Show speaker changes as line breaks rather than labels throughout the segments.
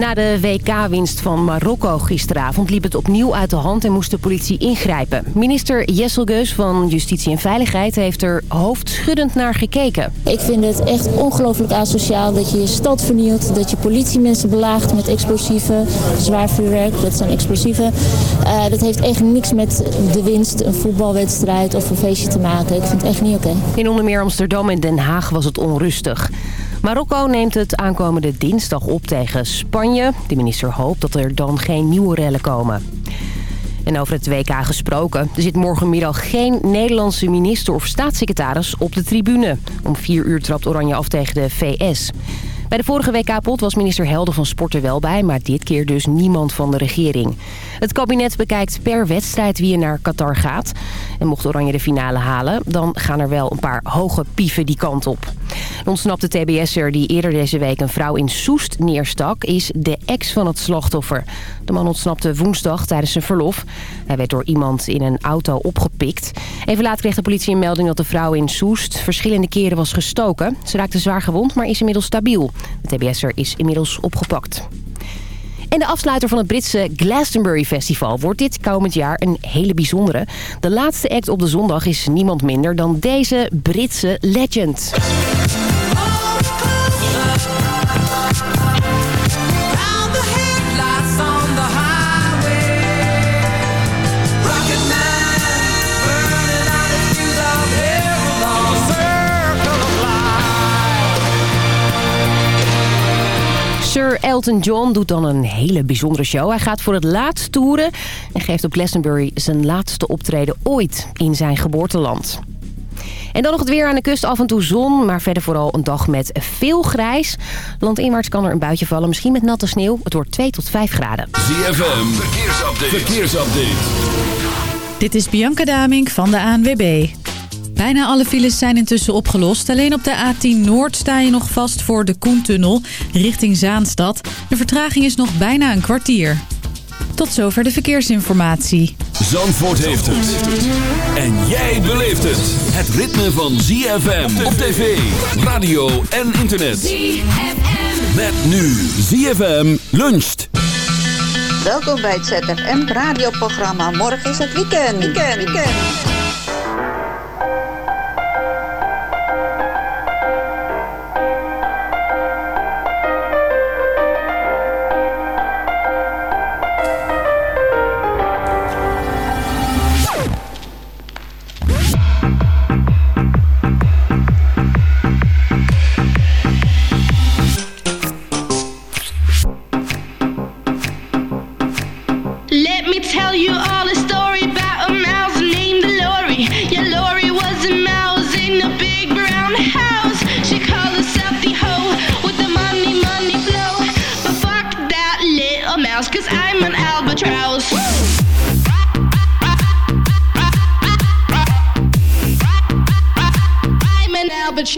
Na de WK-winst van Marokko gisteravond liep het opnieuw uit de hand en moest de politie ingrijpen. Minister Jessel Geus van Justitie en Veiligheid heeft er hoofdschuddend naar gekeken.
Ik vind het echt ongelooflijk asociaal dat je je stad vernielt, dat je politiemensen belaagt met explosieven, zwaar vuurwerk, dat zijn explosieven. Uh, dat heeft echt niks met de winst, een voetbalwedstrijd of een feestje te maken. Ik vind het echt niet oké.
In onder meer Amsterdam en Den Haag was het onrustig. Marokko neemt het aankomende dinsdag op tegen Spanje. De minister hoopt dat er dan geen nieuwe rellen komen. En over het WK gesproken. Er zit morgenmiddag geen Nederlandse minister of staatssecretaris op de tribune. Om vier uur trapt Oranje af tegen de VS. Bij de vorige WK-pot was minister Helder van Sport er wel bij... maar dit keer dus niemand van de regering. Het kabinet bekijkt per wedstrijd wie er naar Qatar gaat. En mocht Oranje de finale halen... dan gaan er wel een paar hoge pieven die kant op. De ontsnapte TBS'er die eerder deze week een vrouw in Soest neerstak... is de ex van het slachtoffer. De man ontsnapte woensdag tijdens zijn verlof. Hij werd door iemand in een auto opgepikt. Even later kreeg de politie een melding dat de vrouw in Soest... verschillende keren was gestoken. Ze raakte zwaar gewond, maar is inmiddels stabiel. De TBS'er is inmiddels opgepakt. En de afsluiter van het Britse Glastonbury Festival wordt dit komend jaar een hele bijzondere. De laatste act op de zondag is niemand minder dan deze Britse legend. Elton John doet dan een hele bijzondere show. Hij gaat voor het laatst toeren en geeft op Glastonbury zijn laatste optreden ooit in zijn geboorteland. En dan nog het weer aan de kust, af en toe zon, maar verder vooral een dag met veel grijs. Landinwaarts kan er een buitje vallen, misschien met natte sneeuw. Het wordt 2 tot 5 graden.
ZFM, verkeersupdate. verkeersupdate.
Dit is Bianca Damink van de ANWB. Bijna alle files zijn intussen opgelost. Alleen op de A10 Noord sta je nog vast voor de Koentunnel richting Zaanstad. De vertraging is nog bijna een kwartier. Tot zover de verkeersinformatie.
Zandvoort heeft het. En jij beleeft het. Het ritme van ZFM op tv, radio en internet. ZFM. Met nu ZFM luncht.
Welkom bij het ZFM radioprogramma. Morgen is het weekend. Weekend, weekend.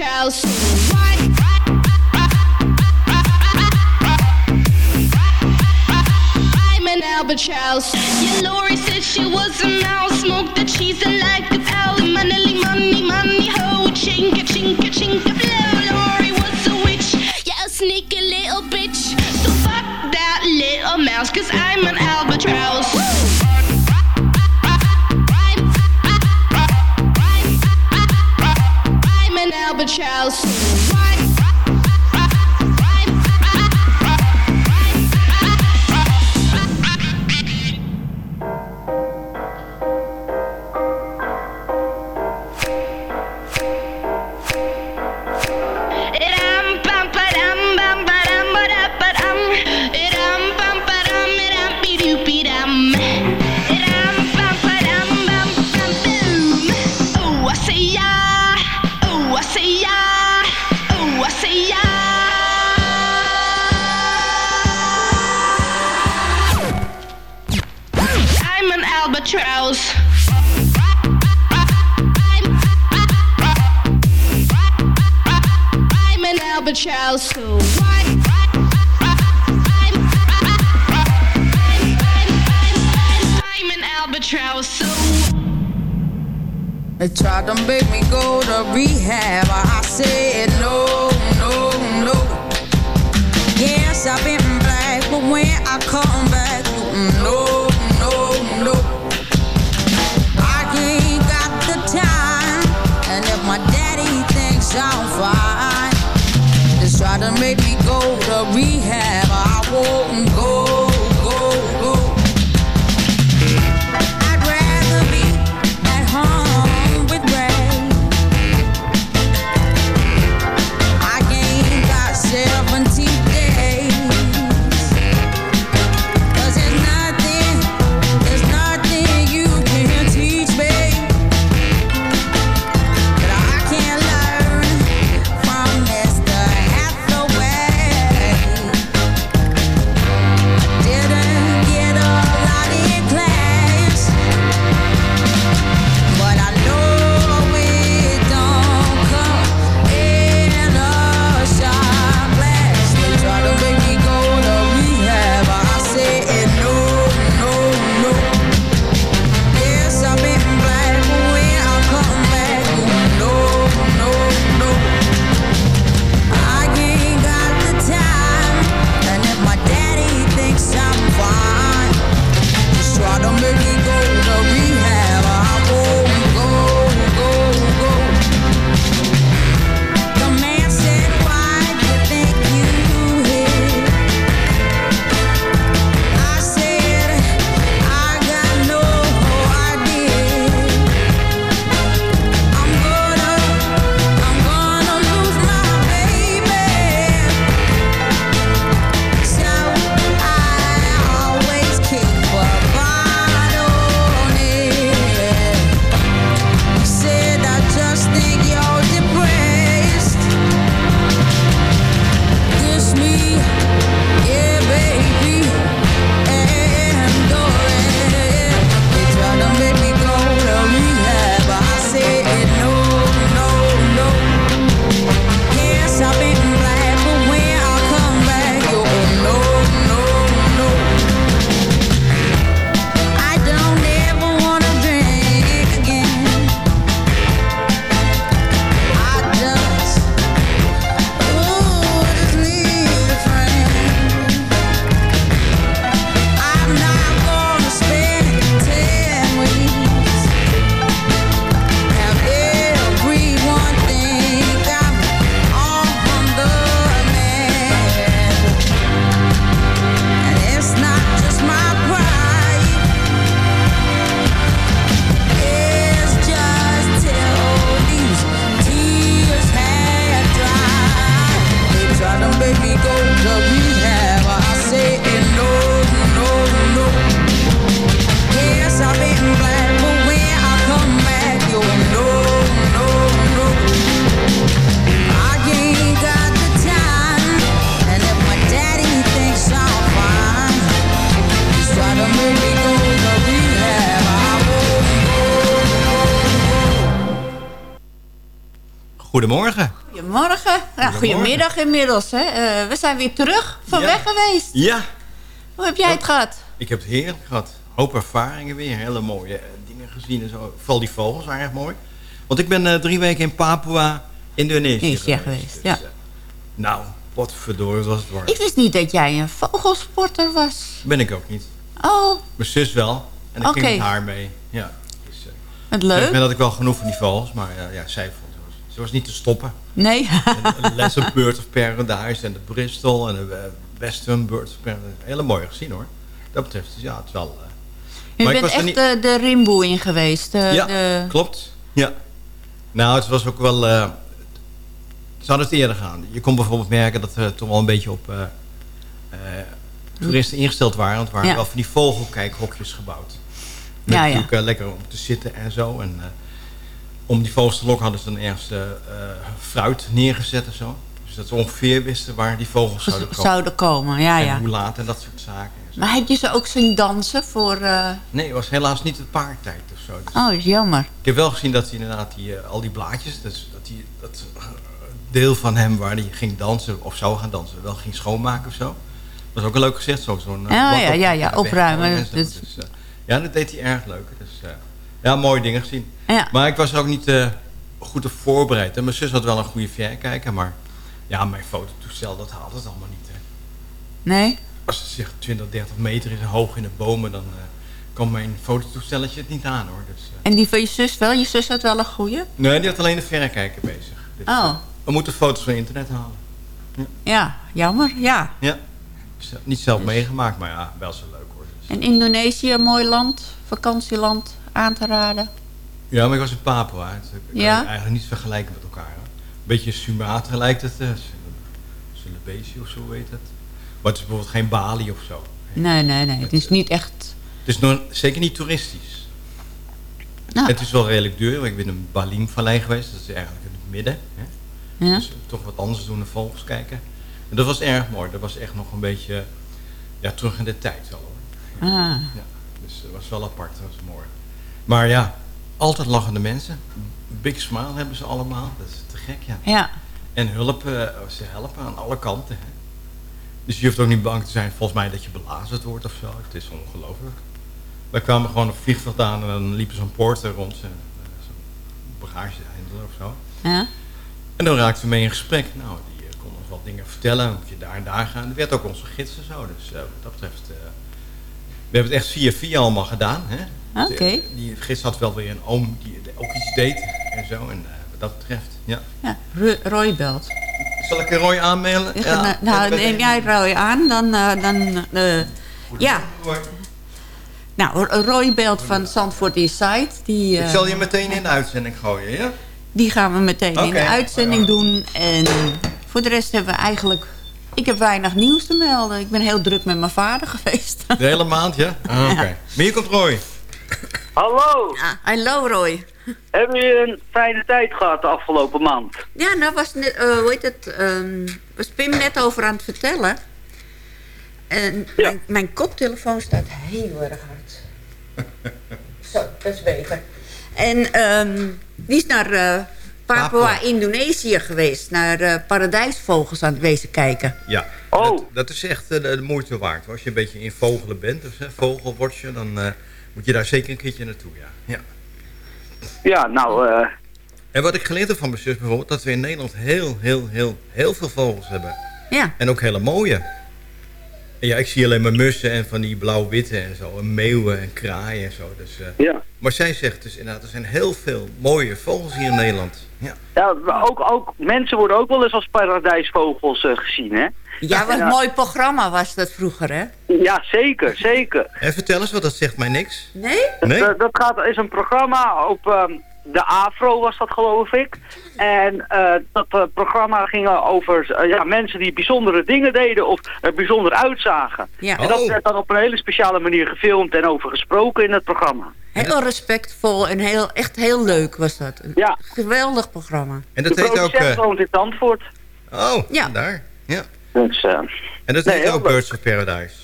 shall sing. I'm an Albert Chouse. Yeah, Lori said
she was a mouse, smoked the
cheese
and like goedemiddag inmiddels. Hè. Uh, we zijn weer terug van weg geweest.
Ja.
Hoe heb jij het gehad?
Ik heb het heerlijk gehad. Hoop ervaringen weer. Hele mooie eh, dingen gezien en zo. Vooral die vogels waren echt mooi. Want ik ben uh, drie weken in Papua, Indonesië geweest.
geweest. ja.
Dus, nou, wat verdorie was het warm.
Ik wist niet dat jij een vogelsporter was.
Ben ik ook niet.
Oh.
Mijn zus wel. En ik ging met haar mee. Ja. Dus,
het leuk. Ik
ben dat ik wel genoeg van die vogels. Maar ja, zij ze was niet te stoppen.
Nee.
de Lesser Bird of Paradise en de Bristol en de eh, Western Bird of Paradise. Hele mooi gezien hoor. Dat betreft, ja, het is wel... Uh,
Je bent echt niet... de, de Rimboe in geweest.
ja,
de...
klopt. Ja. Nou, het was ook wel... Uh, ze hadden het eerder gaan. Je kon bijvoorbeeld merken dat we toch wel een beetje op toeristen ingesteld waren. Want er waren wel van die vogelkijkhokjes gebouwd. Met ja, natuurlijk lekker om te zitten en zo. En om die vogels te lokken hadden ze dan ergens uh, fruit neergezet en zo. Dus dat ze ongeveer wisten waar die vogels zouden komen.
Zouden komen, ja,
en
ja.
hoe laat en dat soort zaken.
Maar heb je ze ook zien dansen voor... Uh...
Nee, het was helaas niet het paartijd of zo.
Dus oh, is jammer. Ik
heb wel gezien dat hij inderdaad die, al die blaadjes... Dus dat, die, dat deel van hem waar hij ging dansen of zou gaan dansen... wel ging schoonmaken of zo. Dat was ook een leuk gezicht. Zo'n zo
ja, ja, ja, ja, opruimen.
Dus, ja, dat deed hij erg leuk. Dus, ja, mooie dingen gezien. Maar ik was er ook niet uh, goed op voorbereid. En mijn zus had wel een goede verrekijker, maar ja, mijn fototoestel, dat haalt het allemaal niet. Hè.
Nee?
Als het zich 20, 30 meter is hoog in de bomen, dan uh, kan mijn fototoestelletje het niet aan hoor. Dus, uh.
En die van je zus wel? Je zus had wel een goede?
Nee, die had alleen de verrekijker bezig.
oh.
We moeten foto's van internet halen.
Ja, ja jammer, ja.
Ja, niet zelf meegemaakt, maar ja, wel zo leuk hoor. Dus.
En Indonesië, een mooi land, vakantieland, aan te raden?
Ja, maar ik was in Papua. Ja? eigenlijk niet vergelijken met elkaar. Een beetje Sumatra lijkt het. Uh, Sulawesi of zo weet het. Maar het is bijvoorbeeld geen Bali of zo.
Nee, nee, nee. Het is niet echt...
Het is nog, zeker niet toeristisch. Nou. Het is wel redelijk duur. Ik ben in Balim-vallei geweest. Dat is eigenlijk in het midden. Hè? Ja. Dus toch wat anders doen dan volgens kijken. En dat was erg mooi. Dat was echt nog een beetje ja, terug in de tijd wel hoor. Ah. Ja, dus dat was wel apart. Dat was mooi. Maar ja, altijd lachende mensen. Big smile hebben ze allemaal. Dat is te gek, ja.
Ja.
En hulp, uh, ze helpen aan alle kanten. Hè. Dus je hoeft ook niet bang te zijn, volgens mij, dat je belazerd wordt of zo. Het is ongelooflijk. Wij kwamen gewoon op vliegveld aan en dan liepen zo'n poorter rond. Uh, zo'n bagagehandelaar of zo.
Ja.
En dan raakten we mee in gesprek. Nou, die uh, kon ons wat dingen vertellen. Moet je daar en daar gaan. Er werd ook onze gids en zo. Dus wat dat betreft... we hebben het echt via via allemaal gedaan. Hè.
Oké.
Die gids had wel weer een oom die ook iets deed en zo. En wat dat betreft, ja.
Ja, Roy belt.
Zal ik Roy aanmelden?
Ja, nou, neem jij Roy aan, dan... Uh, dan uh, ja. Nou, Roy belt van Zandvoort Inside. Die,
ik zal je meteen in de uitzending gooien, ja?
Die gaan we meteen in de uitzending doen. En voor de rest hebben we eigenlijk... Ik heb weinig nieuws te melden. Ik ben heel druk met mijn vader geweest.
De hele maand, ja? Ah, Oké. Maar hier komt Roy.
Hallo.
Ja, hallo Roy.
Hebben jullie een fijne tijd gehad de afgelopen maand?
Ja, nou was, net, uh, hoe heet het, um, was Pim net over aan het vertellen. En mijn, mijn, koptelefoon staat heel erg hard. Zo, dat is beter. En um, die is naar uh, Papua, Indonesië geweest. Naar uh, paradijsvogels aan het wezen kijken.
Ja, oh. dat, dat is echt de moeite waard. Als je een beetje in vogelen bent, dus vogelwatcher, dan moet je daar zeker een keertje naartoe, ja. Ja,
ja nou... Uh...
En wat ik geleerd heb van mijn zus bijvoorbeeld... dat we in Nederland heel, heel, heel, heel veel vogels hebben.
Ja.
En ook hele mooie. En ja, ik zie alleen maar mussen en van die blauw-witte en zo. En meeuwen en kraaien en zo. Dus, uh...
ja.
Maar zij zegt dus inderdaad, er zijn heel veel mooie vogels hier in Nederland. Ja,
ja ook, ook, mensen worden ook wel eens als paradijsvogels uh, gezien, hè?
Ja, wat een mooi programma was dat vroeger, hè?
Ja, zeker, zeker.
En vertel eens, wat dat zegt mij niks.
Nee?
nee?
Dat, dat gaat, is een programma op um, de AFRO, was dat geloof ik. En uh, dat uh, programma ging over uh, ja, mensen die bijzondere dingen deden of er bijzonder uitzagen.
Ja.
En dat oh. werd dan op een hele speciale manier gefilmd en over gesproken in het programma.
Heel respectvol en heel, echt heel leuk was dat. Een
ja.
geweldig programma.
En dat
de
heet ook...
Uh... woont in Zandvoort.
Oh, ja. daar. Ja.
Dus, uh,
en dat nee, heet ook Birds of Paradise.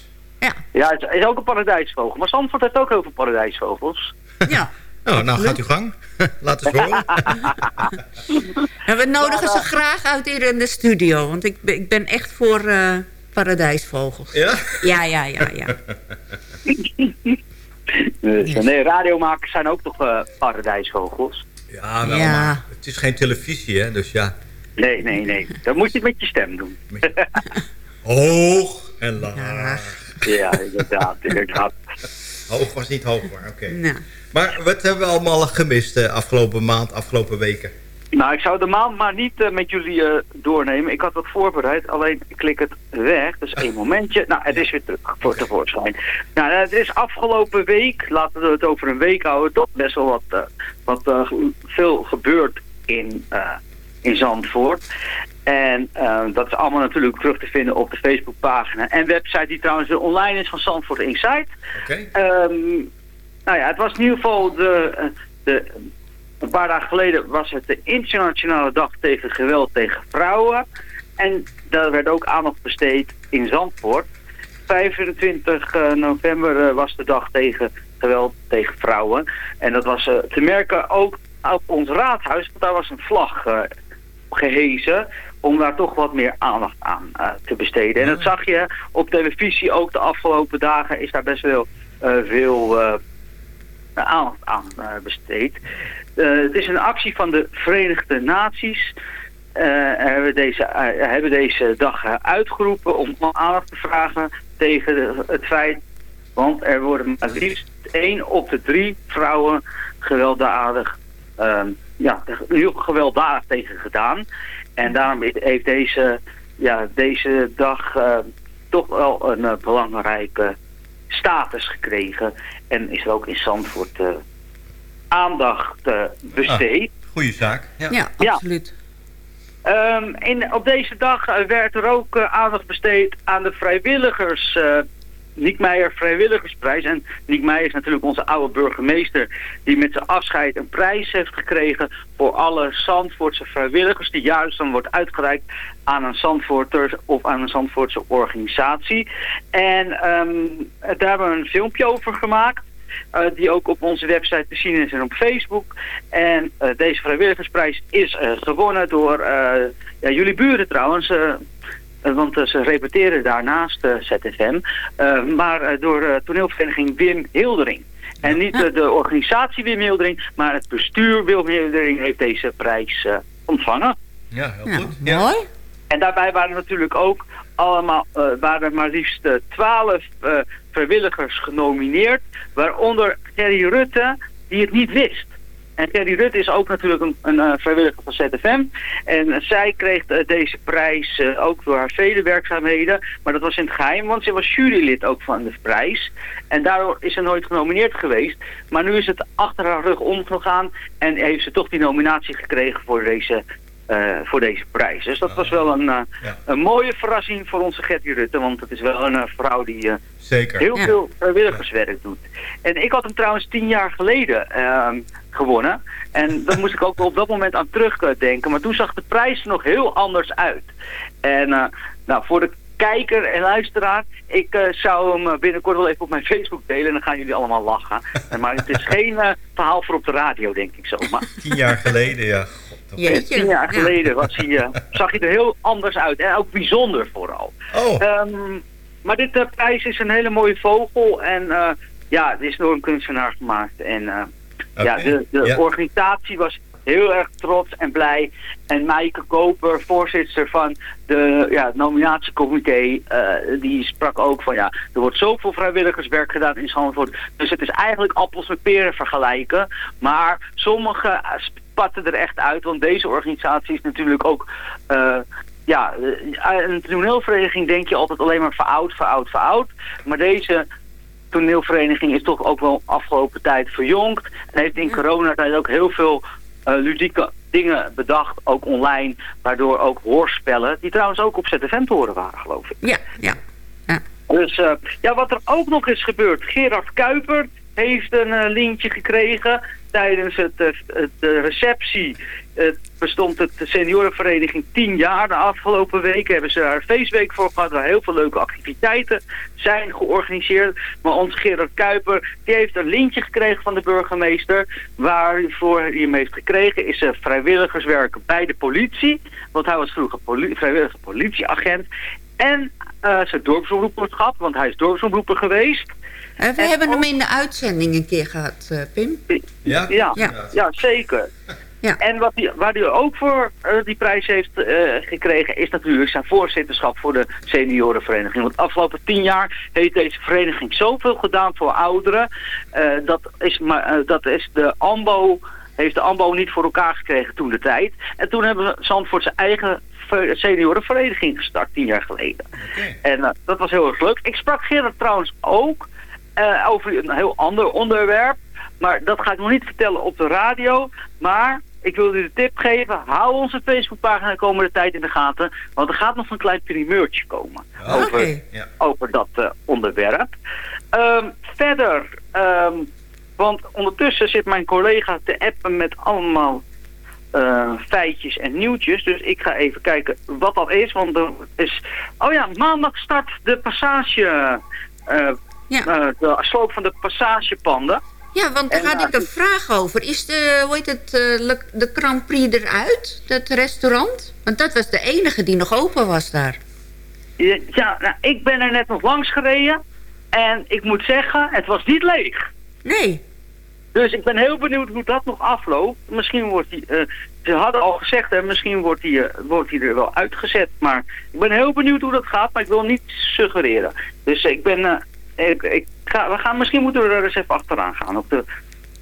Ja.
Ja, het is ook een paradijsvogel. Maar Zandvoort heeft ook heel veel paradijsvogels.
Ja.
oh, nou, gaat u gang. Laat eens horen.
en we nodigen ze graag uit hier in de studio. Want ik, ik ben echt voor uh, paradijsvogels.
Ja?
Ja, ja, ja, ja.
Dus, nee, radiomakers zijn ook toch uh, paradijsvogels.
Ja, wel, ja. maar het is geen televisie, hè, dus ja.
Nee, nee, nee. Dat moet je met je stem doen.
Hoog en laag.
Ja, inderdaad, inderdaad.
Hoog was niet hoog, maar oké. Okay. Maar wat hebben we allemaal gemist de afgelopen maand, afgelopen weken?
Nou, ik zou de maand maar niet uh, met jullie uh, doornemen. Ik had wat voorbereid, alleen ik klik het weg. Dus één momentje. Nou, het is weer terug voor tevoorschijn. Nou, het is afgelopen week, laten we het over een week houden, toch best wel wat, uh, wat veel gebeurd in, in Zandvoort. En dat is allemaal natuurlijk terug te vinden op de Facebookpagina en website die trouwens online is van Zandvoort Insight.
Oké.
Okay. Um, nou ja, het was in ieder geval de, de een paar dagen geleden was het de internationale dag tegen geweld tegen vrouwen. En daar werd ook aandacht besteed in Zandvoort. 25 november was de dag tegen geweld tegen vrouwen. En dat was te merken ook op ons raadhuis, want daar was een vlag gehezen om daar toch wat meer aandacht aan uh, te besteden. En dat zag je op televisie ook de afgelopen dagen is daar best wel uh, veel uh, aandacht aan besteed. Het is een actie van de Verenigde Naties. hebben, deze, hebben deze dag uitgeroepen om aandacht te vragen tegen het feit... want er worden maar liefst één op de drie vrouwen gewelddadig ja, heel gewelddadig tegen gedaan. En daarom heeft deze, ja, deze dag toch wel een belangrijke status gekregen. En is er ook in Zandvoort aandacht besteed.
Ah, goeie zaak.
Ja, ja absoluut.
Um, in, op deze dag werd er ook aandacht besteed aan de vrijwilligers Niek Meijer Vrijwilligersprijs. En Niek Meijer is natuurlijk onze oude burgemeester... die met zijn afscheid een prijs heeft gekregen... voor alle Zandvoortse vrijwilligers... die juist dan wordt uitgereikt aan een Zandvoorter of aan een Zandvoortse organisatie. En um, daar hebben we een filmpje over gemaakt. Uh, die ook op onze website te zien is en op Facebook. En uh, deze vrijwilligersprijs is uh, gewonnen door ja, jullie buren trouwens. Eh, want eh, ze repeteren daarnaast uh, ZFM. maar door toneelvereniging Wim Hildering. En niet de organisatie Wim Hildering, maar het bestuur Wim Hildering heeft deze prijs ontvangen.
Ja, heel goed.
Ja. Mooi.
En daarbij waren natuurlijk ook allemaal, waren maar liefst twaalf vrijwilligers genomineerd. Waaronder Gerry Rutte, die het niet wist. En Gerry Rutte is ook natuurlijk een, een uh, vrijwilliger van ZFM. En zij kreeg uh, deze prijs uh, ook door haar vele werkzaamheden. Maar dat was in het geheim, want ze was jurylid ook van de prijs. En daardoor is ze nooit genomineerd geweest. Maar nu is het achter haar rug omgegaan. En heeft ze toch die nominatie gekregen voor deze uh, voor deze prijs. Dus dat was wel een, uh, een mooie verrassing voor onze Gertie Rutte. Want het is wel een uh, vrouw die
Zeker.
heel veel vrijwilligerswerk doet. En ik had hem trouwens tien jaar geleden ehm, gewonnen. En daar moest ik ook op dat moment aan terugdenken. Maar toen zag de prijs er nog heel anders uit. En nou, voor de kijker en luisteraar. Ik uh, zou hem eh, binnenkort wel even op mijn Facebook delen en dan gaan jullie allemaal lachen. maar het is geen uh, verhaal voor op de radio, denk ik zo. Maar...
Tien jaar geleden, ja.
Jeetje. Tien jaar geleden was hij, zag hij er heel anders uit. En ook bijzonder vooral.
Oh.
Um, maar dit prijs is een hele mooie vogel. En ja, het is door een kunstenaar gemaakt. En okay. ja, de, de ja. organisatie was heel erg trots en blij. En Maaike Koper, voorzitter van de ja, het nominatiecomité, uh, die sprak ook van ja, er wordt zoveel vrijwilligerswerk gedaan in Zandvoort. Dus het is eigenlijk appels met peren vergelijken. Maar sommige spatten er echt uit, want deze organisatie is natuurlijk ook... Uh, ja, een toneelvereniging denk je altijd alleen maar veroud, veroud, veroud. Maar deze toneelvereniging is toch ook wel afgelopen tijd verjongd. En heeft in coronatijd ook heel veel uh, ludieke dingen bedacht, ook online, waardoor ook hoorspellen, die trouwens ook op ZFM te horen waren, geloof ik.
Ja, ja. ja.
Dus uh, ja, wat er ook nog is gebeurd, Gerard Kuiper heeft een uh, lintje gekregen tijdens het, het, de receptie het bestond het seniorenvereniging 10 jaar. De afgelopen weken hebben ze daar een feestweek voor gehad... waar heel veel leuke activiteiten zijn georganiseerd. Maar ons Gerard Kuiper die heeft een lintje gekregen van de burgemeester... waarvoor hij hem heeft gekregen is vrijwilligerswerk bij de politie. Want hij was vroeger poli vrijwillige politieagent. En uh, zijn dorpsomroeperschap, want hij is dorpsomroeper geweest...
Uh, we en hebben hem in de uitzending een keer gehad, uh, Pim.
Ja? Ja, ja. ja zeker. Ja. En wat die, waar hij ook voor uh, die prijs heeft uh, gekregen is natuurlijk zijn voorzitterschap voor de seniorenvereniging. Want de afgelopen tien jaar heeft deze vereniging zoveel gedaan voor ouderen. Uh, dat, is maar, dat is de AMBO, heeft de AMBO niet voor elkaar gekregen toen de tijd. En toen hebben Zandvoort zijn eigen seniorenvereniging gestart, tien jaar geleden. Okay. En dat was heel erg leuk. Ik sprak Gerard trouwens ook over een heel ander onderwerp. Maar dat ga ik nog niet vertellen op de radio. Maar ik wil u de tip geven. Hou onze Facebookpagina de komende tijd in de gaten. Want er gaat nog een klein primeurtje komen.
Oh,
over,
okay. ja.
over dat uh, onderwerp. Um, verder. Um, want ondertussen zit mijn collega te appen met allemaal uh, feitjes en nieuwtjes. Dus ik ga even kijken wat dat is. Want er is... Oh ja, maandag start de passage... Uh, ja. de sloop van de passagepanden.
Ja, want daar had ik een vraag over. Is de, hoe heet het, de Grand Prix eruit, dat restaurant? Want dat was de enige die nog open was daar.
Ja, ja nou, ik ben er net nog langs gereden. En ik moet zeggen, het was niet leeg.
Nee.
Dus ik ben heel benieuwd hoe dat nog afloopt. Misschien wordt die... Uh, ze hadden al gezegd, hè, misschien wordt die, uh, wordt die er wel uitgezet. Maar ik ben heel benieuwd hoe dat gaat, maar ik wil niet suggereren. Dus ik ben... Uh, ik, ik ga, we gaan, misschien moeten we er eens even achteraan gaan. Of de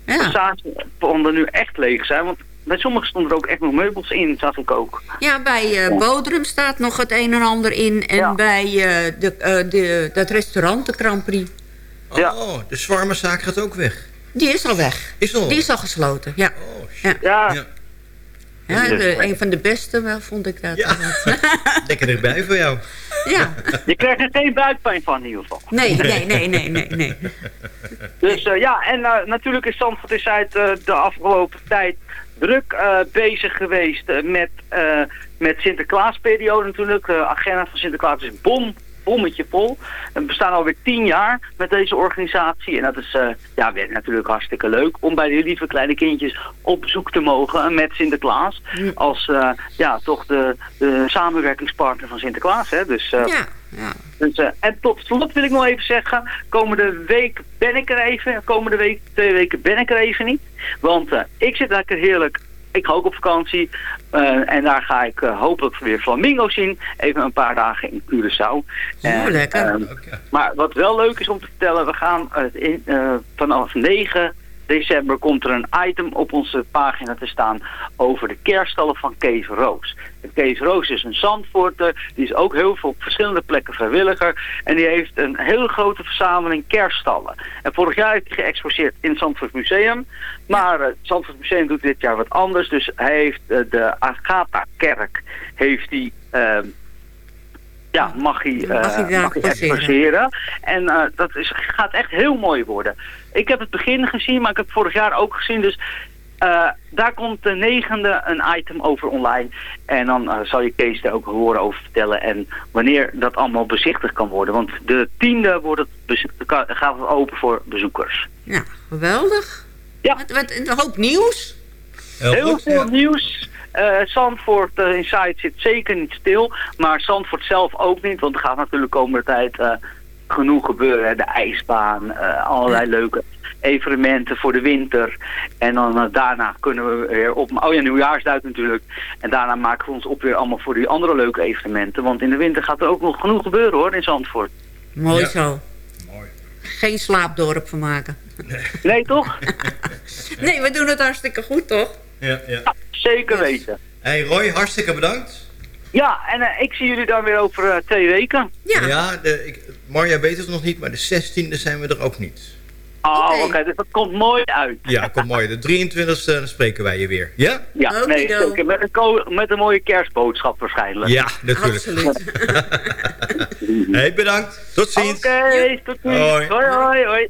ja. passageponden nu echt leeg zijn. Want bij sommigen stonden er ook echt nog meubels in, zag ik ook.
Ja, bij uh, Bodrum staat nog het een en ander in. En bij uh, de, uh, de, dat restaurant, de Grand Prix.
Oh, de zwarmenzaak gaat ook weg.
Die is al weg.
Is al?
Die is al gesloten, ja.
Oh,
shit. Ja. ja.
Ja de, een van de beste wel, vond ik dat.
Ja. Lekker erbij voor jou.
Ja.
Je krijgt er geen buikpijn van in ieder geval.
Nee, nee, nee, nee, nee. nee.
Dus uh, ja, en uh, natuurlijk is Zandvoort is uit uh, de afgelopen tijd druk bezig geweest met, met Sinterklaasperiode natuurlijk. De agenda van Sinterklaas is bom bommetje vol. We bestaan alweer tien jaar met deze organisatie. En dat is uh, ja, natuurlijk hartstikke leuk om bij die lieve kleine kindjes op bezoek te mogen met Sinterklaas. Als uh, ja, toch de, de samenwerkingspartner van Sinterklaas. Hè? Dus, uh,
ja, ja.
Dus, en tot slot wil ik nog even zeggen, komende week ben ik er even. Komende week, twee weken ben ik er even niet. Want ik zit lekker heerlijk ik ga ook op vakantie. Uh, en daar ga ik uh, hopelijk weer flamingo zien. Even een paar dagen in Curaçao.
Oh, lekker.
Uh, maar wat wel leuk is om te vertellen. We gaan in, vanaf 9 december komt er een item op onze pagina te staan over de kerststallen van Kees Roos. Kees Roos is een zandvoorter, die is ook heel veel op verschillende plekken vrijwilliger. En die heeft een hele grote verzameling kerststallen. En vorig jaar heeft hij geëxposeerd in het Zandvoort Museum. Maar het Zandvoort Museum doet dit jaar wat anders. Dus hij heeft de Agatha-kerk heeft hij... Uh, ja, mag hij, uh, mag hij, mag hij exposeren. En uh, dat is, gaat echt heel mooi worden. Ik heb het begin gezien, maar ik heb het vorig jaar ook gezien. Dus uh, daar komt de negende een item over online. En dan uh, zal je Kees daar ook horen over vertellen. En wanneer dat allemaal bezichtigd kan worden. Want de tiende wordt het gaat het open voor bezoekers.
Ja, geweldig.
Ja.
Wat, wat een hoop nieuws.
Heel, Heel goed, veel ja. nieuws. Uh, Zandvoort uh, Inside zit zeker niet stil. Maar Zandvoort zelf ook niet. Want er gaat natuurlijk komende tijd uh, genoeg gebeuren. Hè. De ijsbaan, allerlei leuke evenementen voor de winter. En dan uh, daarna kunnen we weer op... Oh ja, nieuwjaarsduik natuurlijk. En daarna maken we ons op weer allemaal voor die andere leuke evenementen. Want in de winter gaat er ook nog genoeg gebeuren hoor, in Zandvoort.
Mooi ja. zo. Mooi. Geen slaapdorp van maken.
Nee, nee toch?
nee, we doen het hartstikke goed toch?
Ja, ja.
ja zeker weten.
Hey Roy, hartstikke bedankt.
Ja, en uh, ik zie jullie dan weer over uh, twee weken.
Ja,
ja de, ik, Marja weet het nog niet, maar de 16e zijn we er ook niet.
Oh, oké, okay. dus dat komt mooi uit.
Ja, komt mooi. De 23e spreken wij je weer. Ja?
Ja, okay, nee, zeker. Met een, met een mooie kerstboodschap waarschijnlijk.
Ja, natuurlijk.
Absoluut.
hey, bedankt. Tot ziens.
Oké, okay, tot ziens. Hoi, hoi, hoi. hoi.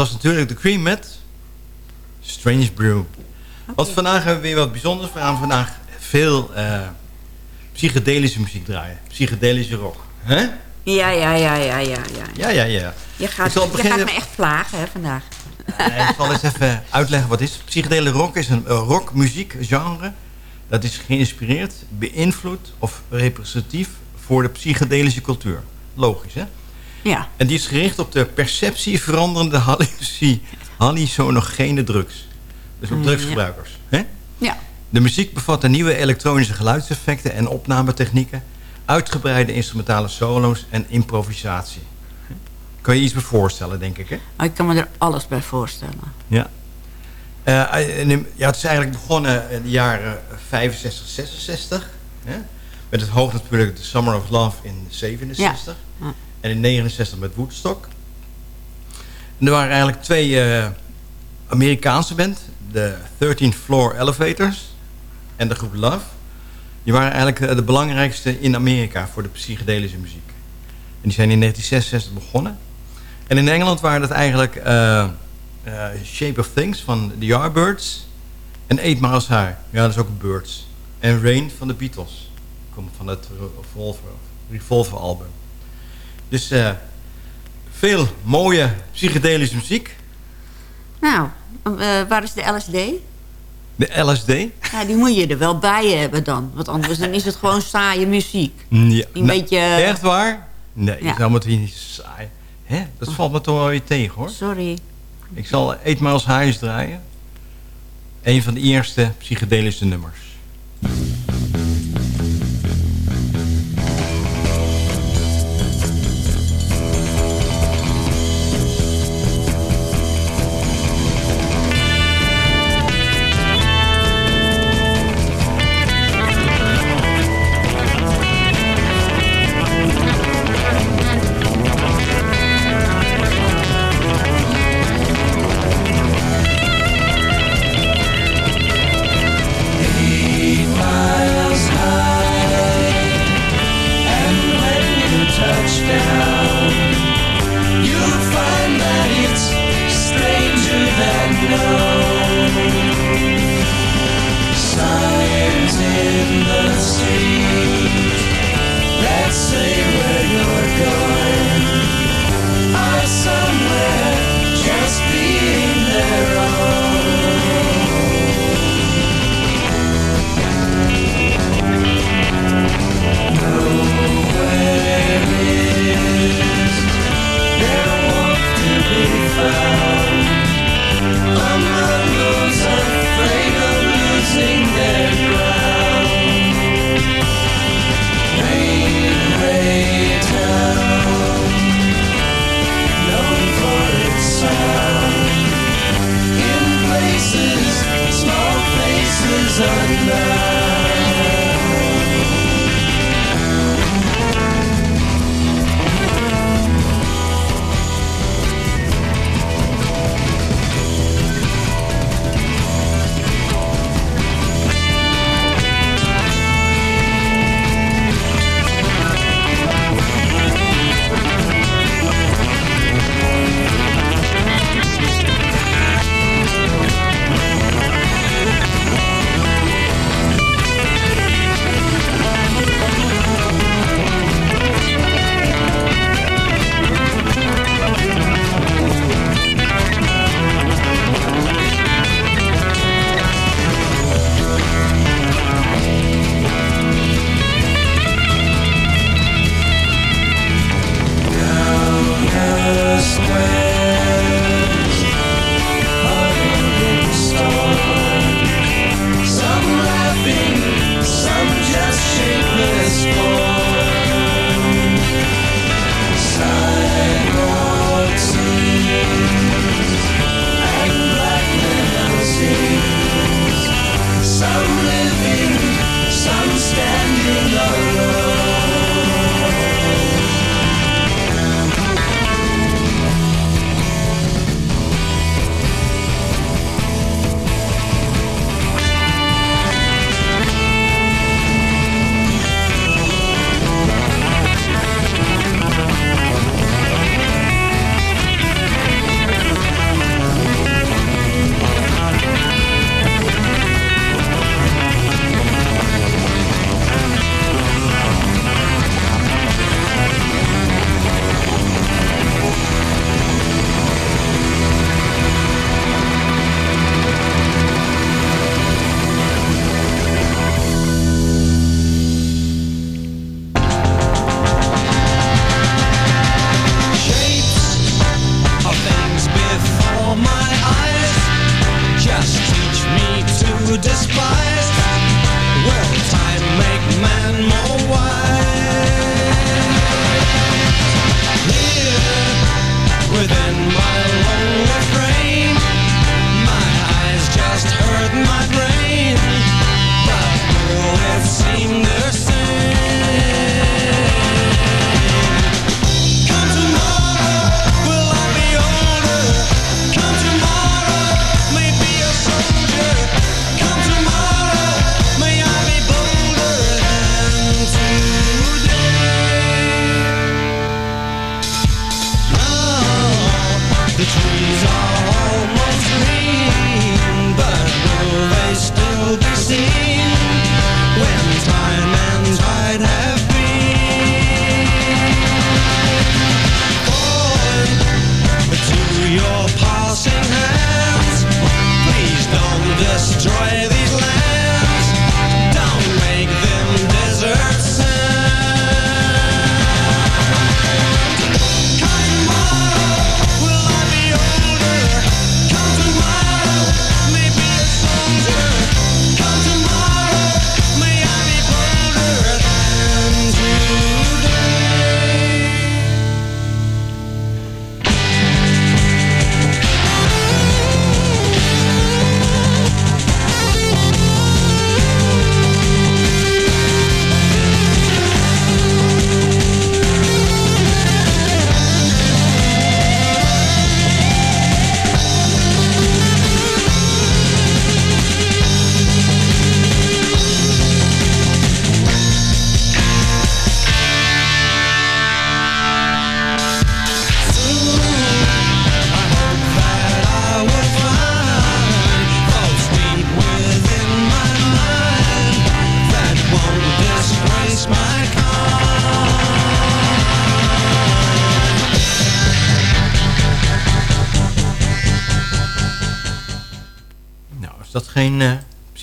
Was natuurlijk de Cream met Strange Brew. Want vandaag hebben we weer wat bijzonders. We gaan vandaag veel uh, psychedelische muziek draaien. Psychedelische rock. Hè?
Ja, ja, ja, ja, ja, ja.
Ja, ja, ja.
Je gaat, je gaat me echt plagen hè, vandaag.
Nee, ik zal eens even uitleggen wat is. Psychedelische rock is een rockmuziekgenre. Dat is geïnspireerd, beïnvloed of representatief voor de psychedelische cultuur. Logisch, hè?
Ja.
En die is gericht op de perceptie veranderende hallucinogene drugs. Dus op mm, drugsgebruikers. Hè?
Ja.
De muziek bevat nieuwe elektronische geluidseffecten en opnametechnieken... uitgebreide instrumentale solo's en improvisatie. Kan je iets bij voorstellen, denk ik, hè?
Oh, ik kan me er alles bij voorstellen.
Ja. Uh, ja, het is eigenlijk begonnen in de jaren 65, 66. Hè? Met het hoog natuurlijk de Summer of Love in 67. Ja. En in 69 met Woodstock. En er waren eigenlijk twee uh, Amerikaanse band. De 13th Floor Elevators. En de groep Love. Die waren eigenlijk eh, de belangrijkste in Amerika voor de psychedelische muziek. En die zijn in 1966 begonnen. En in Engeland waren dat eigenlijk uh, Shape of Things van The Yardbirds. En Eight Miles High. Ja, dat is ook Birds. En Rain van de Beatles. Komt van het Revolver, Revolver album. Dus uh, veel mooie psychedelische muziek.
Nou, waar is de LSD?
De LSD?
Ja, die moet je er wel bij hebben dan. Want anders dan is het gewoon saaie muziek.
Ja.
een nou, beetje...
Echt waar? Nee, ja. zou het niet saai. Hè? Dat oh. valt me toch wel weer tegen hoor.
Sorry.
Ik zal Eet Miles Highs draaien. Een van de eerste psychedelische nummers.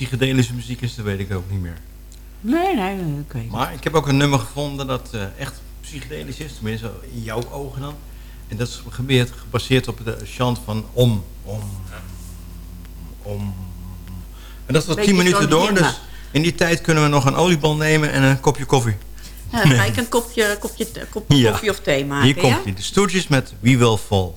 Psychedelische muziek is, dat weet ik ook niet meer.
Nee, nee, oké.
Maar ik heb ook een nummer gevonden dat uh, echt psychedelisch is, tenminste in jouw ogen dan. En dat is gebeurd, gebaseerd op de chant van om, om, om. En dat is tot 10 minuten door, dus in die tijd kunnen we nog een oliebal nemen en een kopje koffie.
Ja, ga ik een kopje, kopje, kopje koffie of thee maken,
Hier komt hij, de stoertjes met We Will Fall.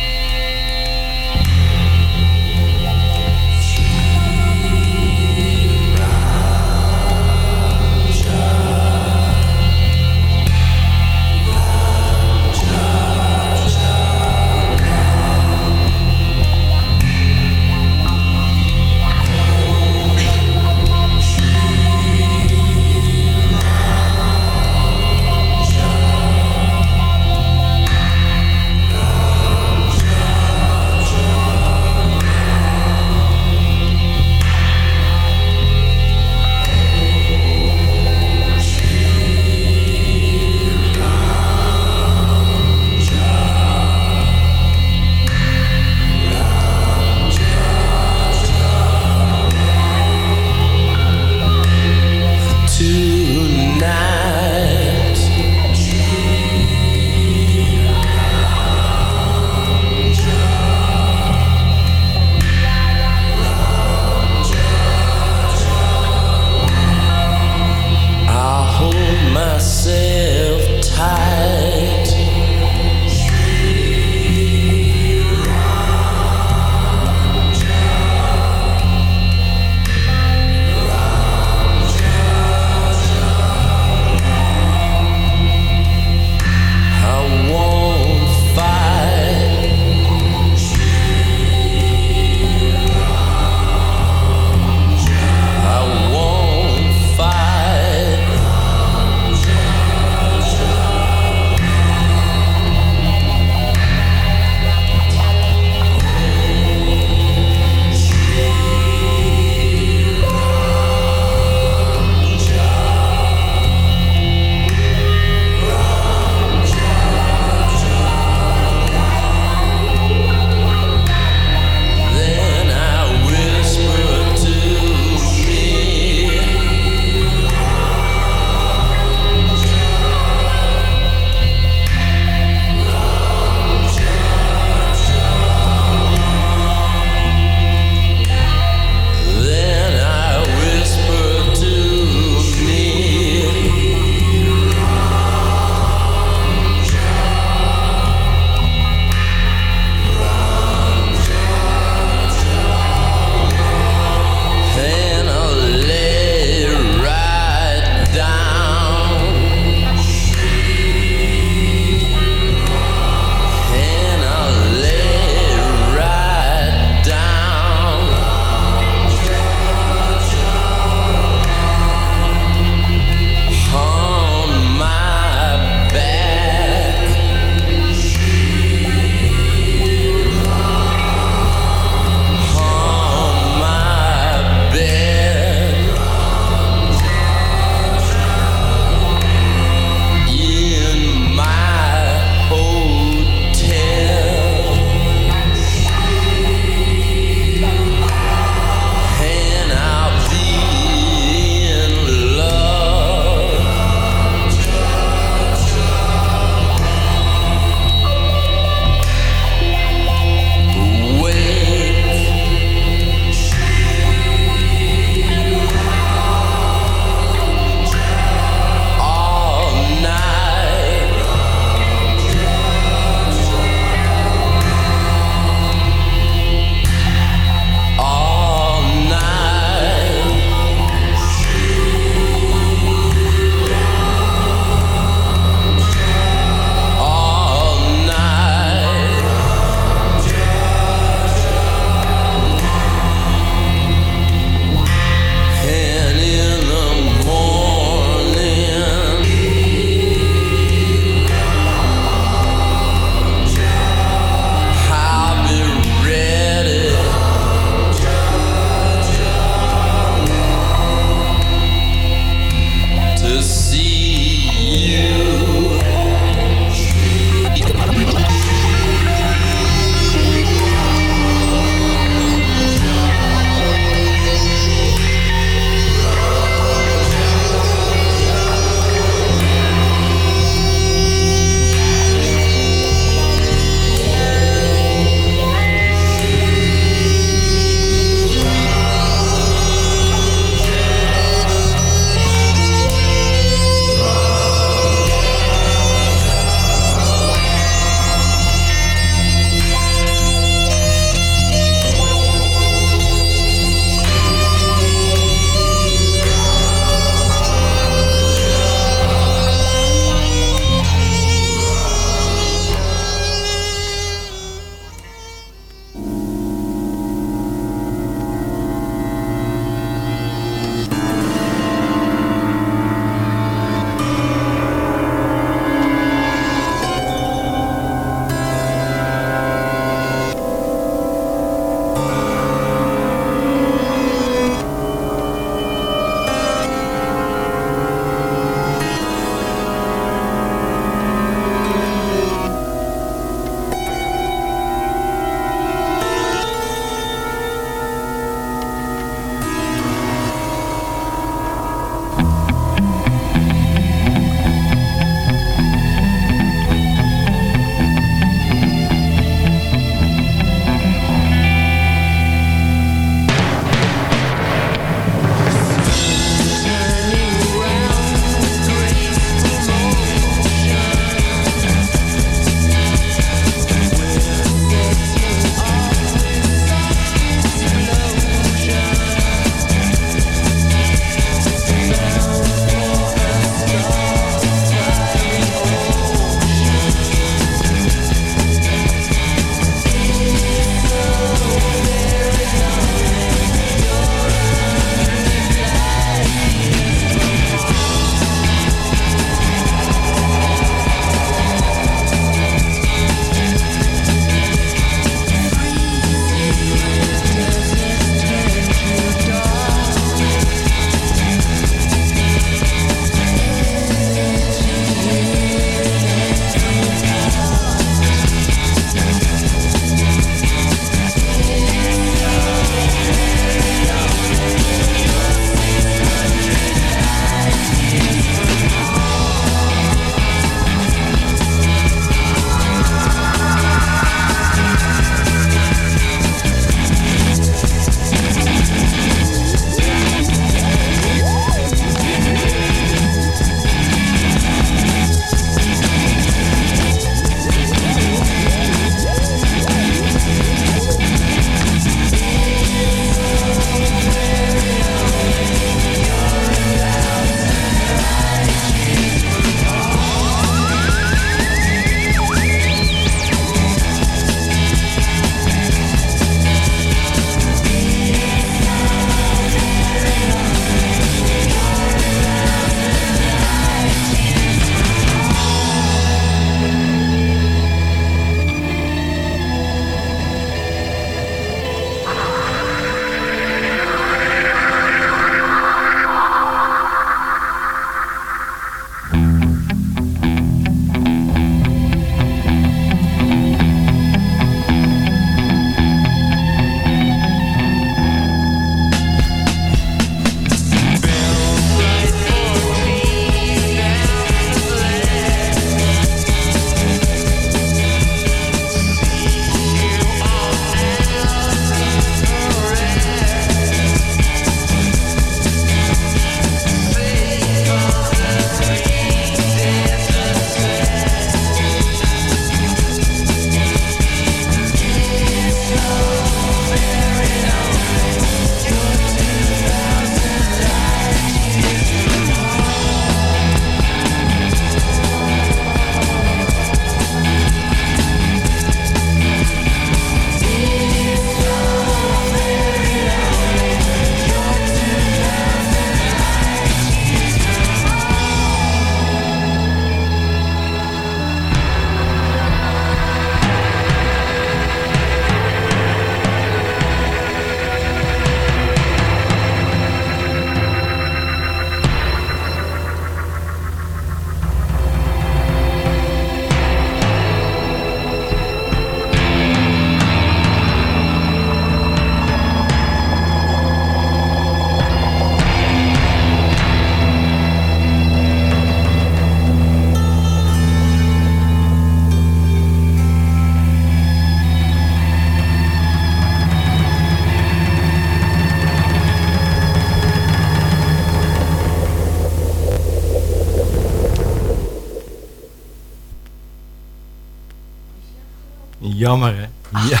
Jammer, hè? Ja.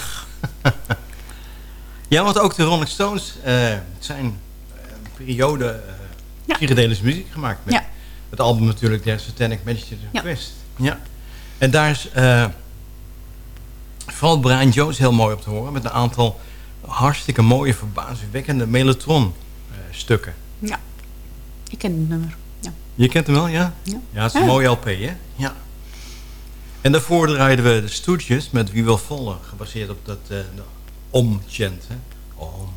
ja, want ook de Rolling Stones uh, zijn een periode uh, ja. muziek gemaakt. Met ja. het album natuurlijk, The Satanic Magic ja. Quest. Ja. En daar is uh, vooral Brian Jones heel mooi op te horen. Met een aantal hartstikke mooie, verbazingwekkende Mellotron-stukken.
ja, ik ken het nummer. Ja.
Je kent hem wel, ja? Ja, ja het is een mooie LP, hè? Ja. En daarvoor draaiden we de Stooges met Wie wil volgen. Gebaseerd op dat uh, om-chant. Om.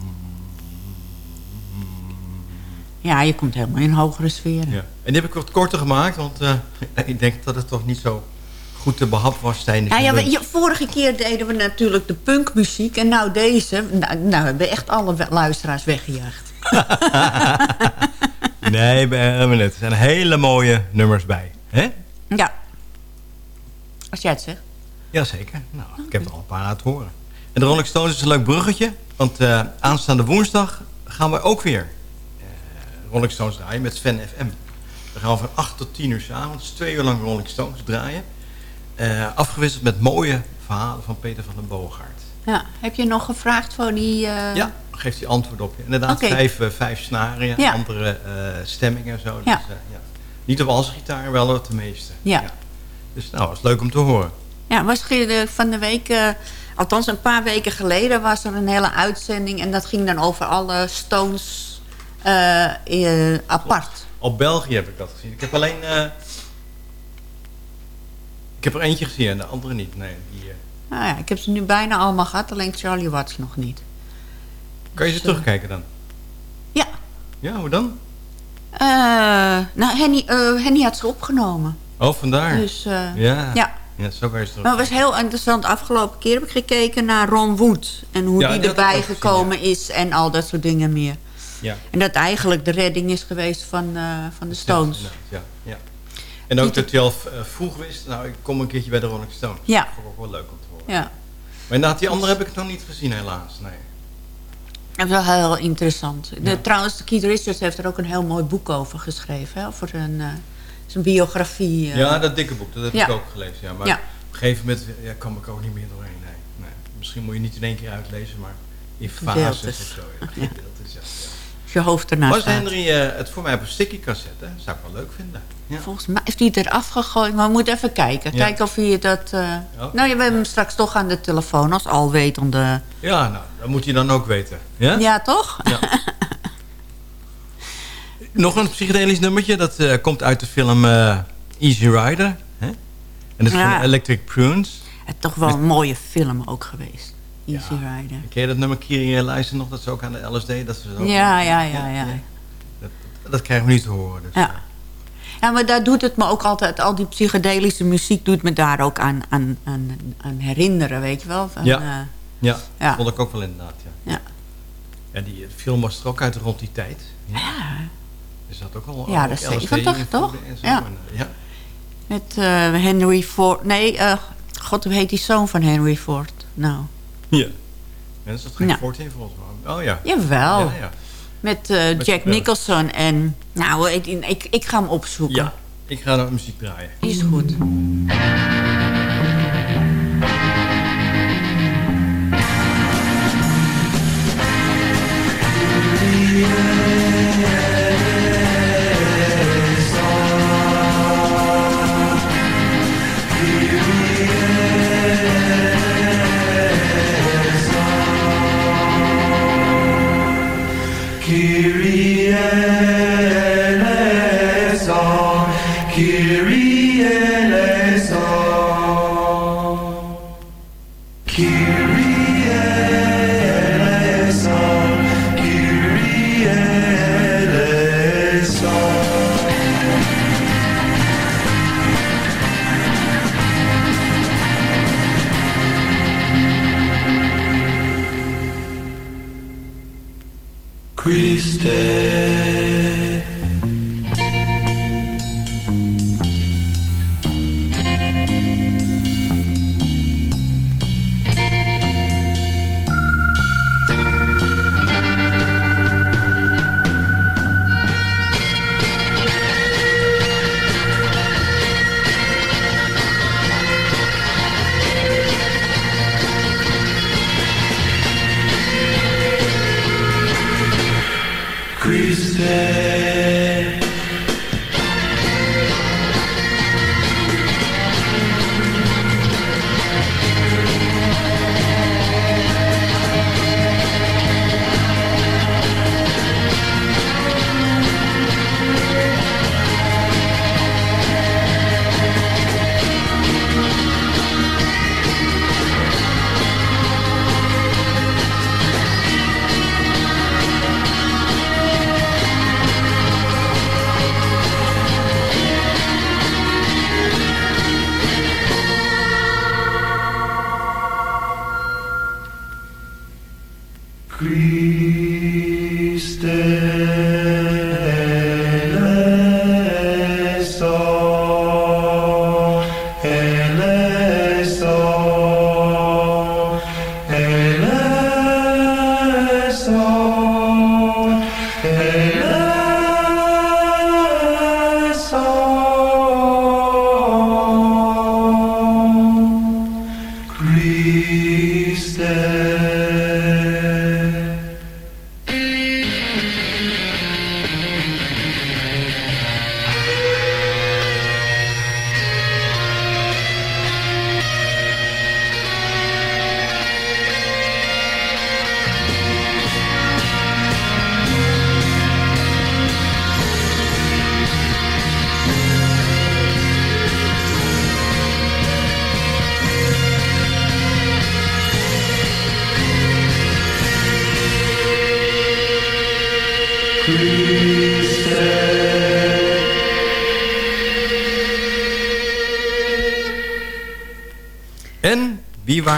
Ja, je komt helemaal in hogere sferen.
Ja. En die heb ik wat korter gemaakt, want uh, ik denk dat het toch niet zo goed te behap was tijdens
ja, ja, we, Vorige keer deden we natuurlijk de punkmuziek en nou deze. Nou, nou hebben we echt alle luisteraars weggejaagd.
nee, helemaal niet. Er zijn hele mooie nummers bij. hè?
Ja. Als jij het zegt.
Jazeker. Nou, ik heb er al een paar laten horen. En de Rolling Stones is een leuk bruggetje. Want uh, aanstaande woensdag gaan we ook weer uh, Rolling Stones draaien met Sven FM. We gaan van 8 tot 10 uur s avonds twee uur lang Rolling Stones draaien. Uh, afgewisseld met mooie verhalen van Peter van den Boogaard.
Ja, heb je nog gevraagd voor die...
Ja, geeft hij antwoord op. Inderdaad, okay. vijf, vijf snaren, ja. andere stemmingen en zo. Ja. Dus, ja. Niet op als gitaar, wel op de meeste.
ja.
Dus nou, was leuk om te horen.
Ja, was van de week, uh, althans een paar weken geleden... was er een hele uitzending en dat ging dan over alle Stones uh, uh, apart.
Op België heb ik dat gezien. Ik heb alleen... ik heb er eentje gezien en de andere niet. Nee, die,
nou ja, ik heb ze nu bijna allemaal gehad, alleen Charlie Watts nog niet.
Kan je ze dus, terugkijken dan?
Ja.
Ja, hoe dan?
nou, Henny, Henny had ze opgenomen.
Oh, vandaar.
Dus, uh,
ja.
ja.
Ja, zo je
het Maar het was heel interessant. Afgelopen keer heb ik gekeken naar Ron Wood. En hoe ja, die erbij gekomen is en al dat soort dingen meer.
Ja.
En dat eigenlijk de redding is geweest van, uh, van de Stones.
Ja, ja. En ook dat je al uh, vroeg wist, nou ik kom een keertje bij de Rolling Stones.
Ja.
Dat vond ik ook wel leuk om te horen.
Ja.
Maar inderdaad, die andere heb ik nog niet gezien helaas. Nee.
Dat is wel heel interessant. De, trouwens, Keith Richards heeft er ook een heel mooi boek over geschreven. Hè, voor een... Zijn biografie. Uh...
Ja, dat dikke boek, dat heb ja. ik ook gelezen. Ja. Maar op een gegeven moment ja, kwam ik ook niet meer doorheen. Nee. nee. Misschien moet je niet in één keer uitlezen, maar in fases of zo. Ja.
Is, ja. Je hoofd ernaast
Was Henry uh, het voor mij op een sticky cassette? Dat zou ik wel leuk vinden.
Ja. Volgens mij heeft hij het eraf gegooid, maar we moeten even kijken. Kijken of hij dat... Uh... Oh. Nou, we hebben hem straks toch aan de telefoon als alwetende...
Ja, nou, dat moet hij dan ook weten. Ja,
ja toch? Ja.
Nog een psychedelisch nummertje. Dat uh, komt uit de film uh, Easy Rider. Hè? En dat is ja. van Electric Prunes.
Het toch wel een mooie film ook geweest. Easy ja. Rider.
Ken je dat nummer Kiri luisteren nog? Dat ze ook aan de LSD... Dat ze zo
ja, ja, ja, ja.
Dat, dat, krijgen we niet te horen. Dus,
ja. Ja, maar daar doet het me ook altijd... Al die psychedelische muziek doet me daar ook aan, aan, aan, aan herinneren, weet je wel? Van,
ja. Uh, ja, ja, dat vond ik ook wel inderdaad, ja.
Ja,
ja die film was er ook uit rond die tijd.
Ja.
ja. Is dat ook al
Ja, dat is 87, toch? Ja.
ja.
Met uh, Henry Ford. Nee, uh, god, hoe heet die zoon van Henry Ford? Nou.
Ja. En is dat geen nou. Ford in volgens mij? Oh ja.
Jawel. Ja, ja. Met, uh, Met Jack Nicholson en... Nou, ik, ik, ik ga hem opzoeken.
Ja, ik ga naar muziek draaien.
Is goed. we stay.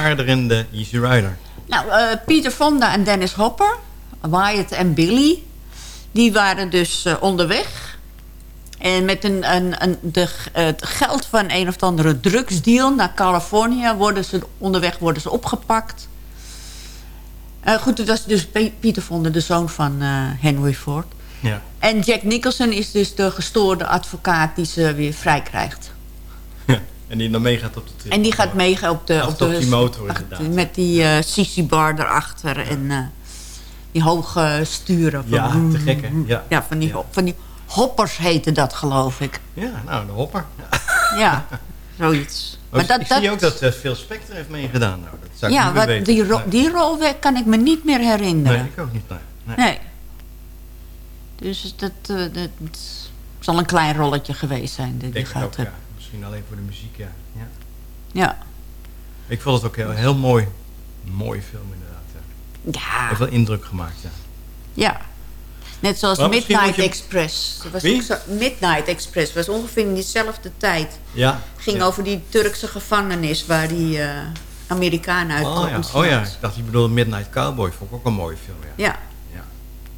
Waren er in de Easy Rider?
Nou, uh, Pieter Fonda en Dennis Hopper, Wyatt en Billy... die waren dus uh, onderweg. En met een, een, een, de, het geld van een of andere drugsdeal naar Californië... worden ze onderweg worden ze opgepakt. Uh, goed, dat was dus Pieter Fonda, de zoon van Henry Ford.
Ja.
En Jack Nicholson is dus de gestoorde advocaat die ze weer vrij krijgt.
En die dan meegaat op de
trip. En die gaat mee op de...
Op, de, die motor inderdaad.
Met die uh, CC-bar erachter en uh, die hoge sturen.
Van, ja, te gekke. Ja,
ja, van, die, ja. van die hoppers heette dat, geloof ik.
Ja, nou, de hopper.
Ja, zoiets.
Maar, dat, ik dat, zie ook dat uh, Phil Spector heeft meegedaan. Nou, dat zou ik
ja,
niet
die, ro nee. die rol kan ik me niet meer herinneren.
Nee, ik ook niet.
Nee. nee. Dus dat, dat, zal een klein rolletje geweest zijn. Die, die gaat
ook, ja misschien alleen voor de muziek, ja. Ja.
ja.
Ik vond het ook heel, heel mooi. mooie film inderdaad. Ja.
ja.
Heeft wel indruk gemaakt, ja.
Ja. Net zoals maar Midnight je... Express. was? Zo, Midnight Express was ongeveer in diezelfde tijd.
Ja.
Ging
ja.
over die Turkse gevangenis waar die uh, Amerikaan uit
oh, ja. oh ja, ik dacht je bedoelde Midnight Cowboy. Vond ik ook een mooie film, ja.
Ja. ja.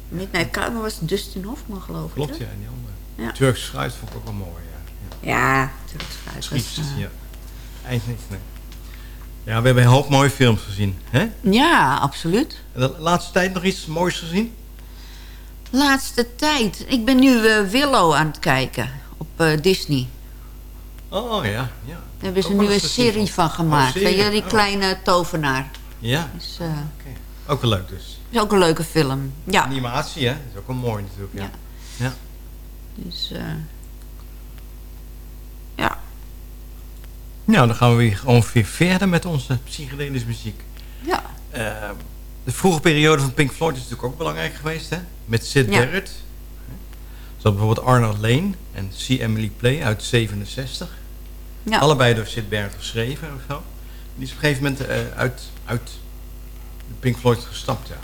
Midnight Cowboy was Dustin Hoffman, geloof ik.
Klopt, ja. En die andere. Ja. Turks Fruit vond ik ook wel mooi, ja.
Ja,
uh, ja. Eind nee. Ja, we hebben een hoop mooie films gezien. Hè?
Ja, absoluut.
En de laatste tijd nog iets moois gezien?
Laatste tijd? Ik ben nu uh, Willow aan het kijken op uh, Disney.
Oh, ja. ja.
Daar hebben ze nu een serie van gemaakt. Oh, serie? die oh. kleine tovenaar.
Ja.
Dus, uh,
okay. Ook wel leuk dus.
Is ook een leuke film. Ja.
Animatie, hè? Is ook wel mooi natuurlijk. Ja. ja. ja.
Dus... Uh, ja.
Nou, dan gaan we weer gewoon weer verder met onze psychedelische muziek.
Ja.
Uh, de vroege periode van Pink Floyd is natuurlijk ook belangrijk geweest, hè? Met Sid ja. Barrett. Zoals bijvoorbeeld Arnold Lane en C. Emily Play uit 67. Ja. Allebei door Sid Barrett geschreven of zo. Die is op een gegeven moment uh, uit, uit Pink Floyd gestapt, ja.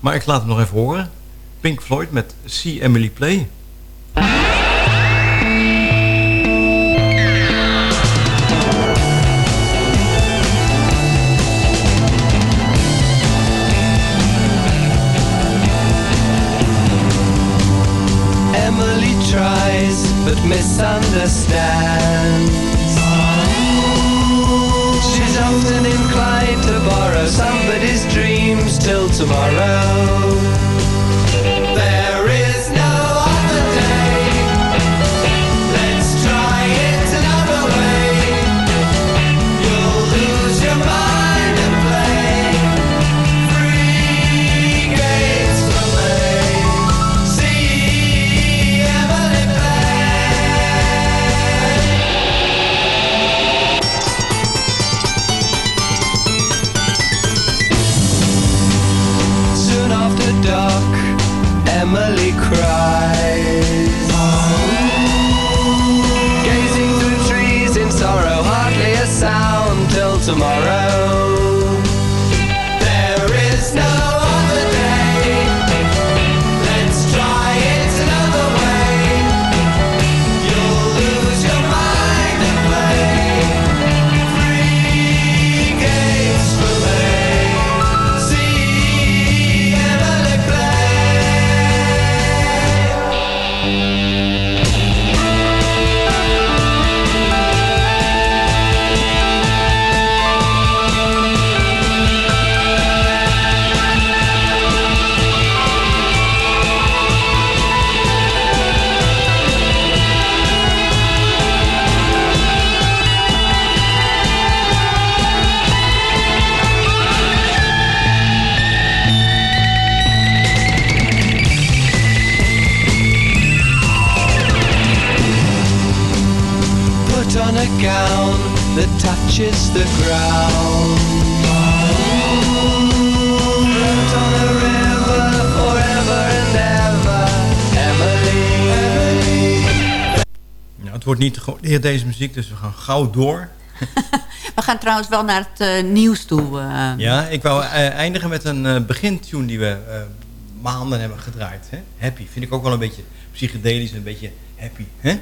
Maar ik laat hem nog even horen. Pink Floyd met C. Emily Play. Tomorrow.
Deze muziek, dus we gaan gauw door.
we gaan trouwens wel naar het uh, nieuws toe. Uh.
Ja, ik wou uh, eindigen met een begintune die we maanden hebben gedraaid. Hè? Happy, vind ik ook wel een beetje psychedelisch, een beetje happy. Hè?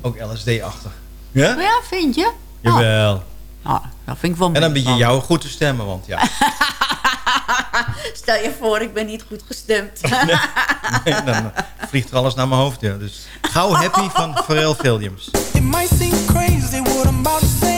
Ook LSD-achtig. Ja?
Ja, vind je?
Jawel. Oh.
Nou, dat vind ik wel
En dan ben je jou goed te stemmen, want ja.
Stel je voor, ik ben niet goed gestemd.
nee, dan vliegt er alles naar mijn hoofd. Ja. Dus gauw happy van Pharrell Williams. It might seem crazy what I'm about to say.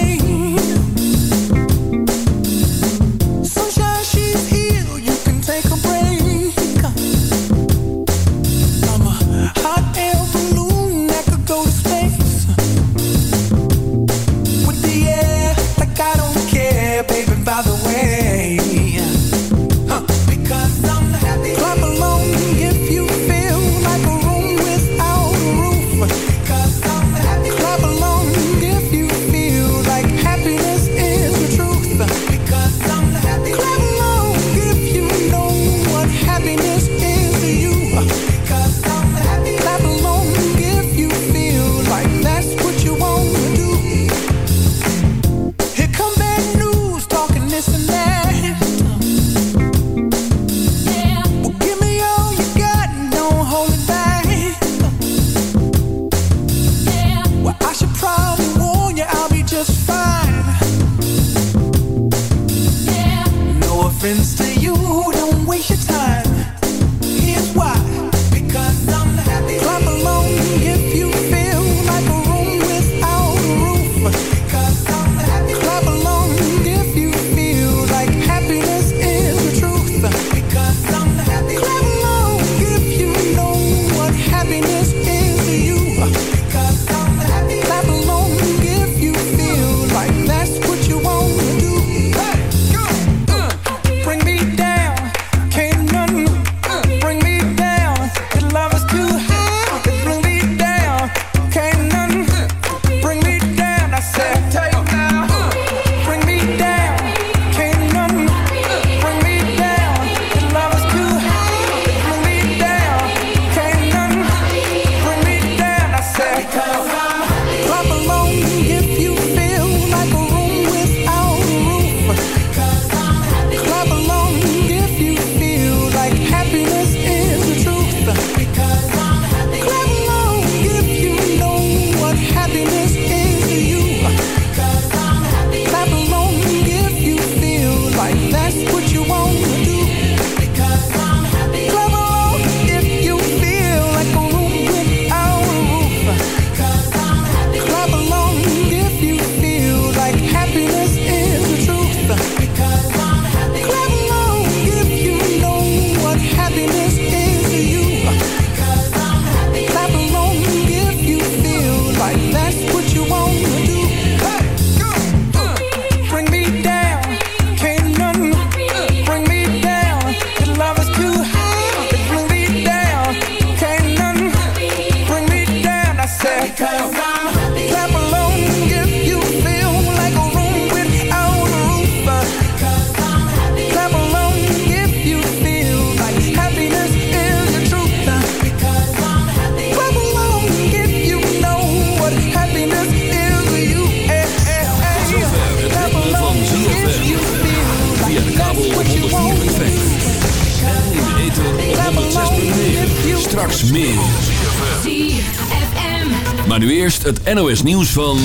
Het NOS nieuws van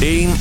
1